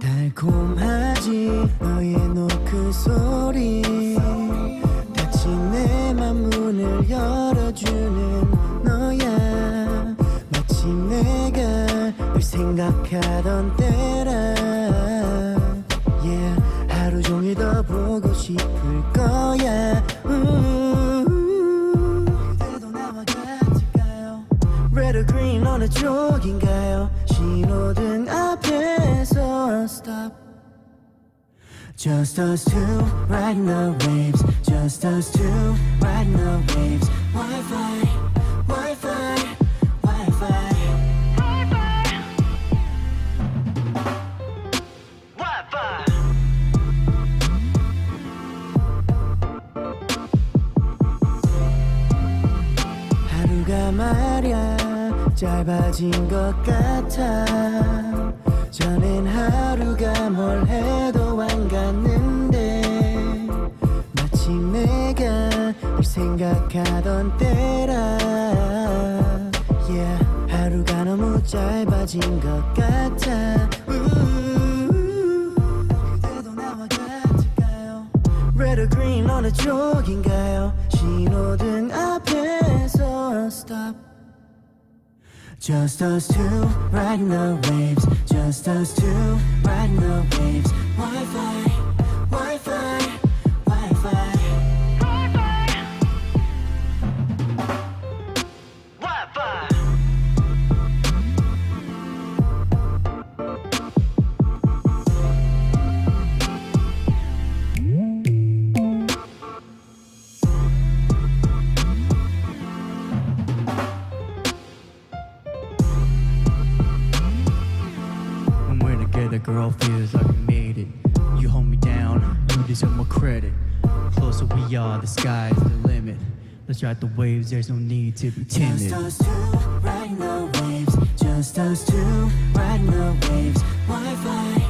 달콤하지? 너의 노크 소 생각하던 때라 yeah 하루 종일 더 보고 싶을 거야 음. 그대도 나와 같을까요 Red or green 어느 쪽인가요 신호등 앞에서 stop Just us two riding the waves Just us two riding the waves 하루가 말야. 짧아진 것 같아. 전엔 하루가 뭘 해도 안 갔는데 마치 내가 널 생각하던 때라. Yeah 하루가 너무 짧아진 것 같아. 우, Red or green 어느 쪽인가요 신호등 앞에서 stop Just us two riding the waves Just us two riding the waves Wi-Fi Wi-Fi Girl, feels like we made it. You hold me down, you deserve more credit. Closer we are, the sky's the limit. Let's ride the waves, there's no need to be timid. Just us two riding the waves Just us two riding the waves Wi-Fi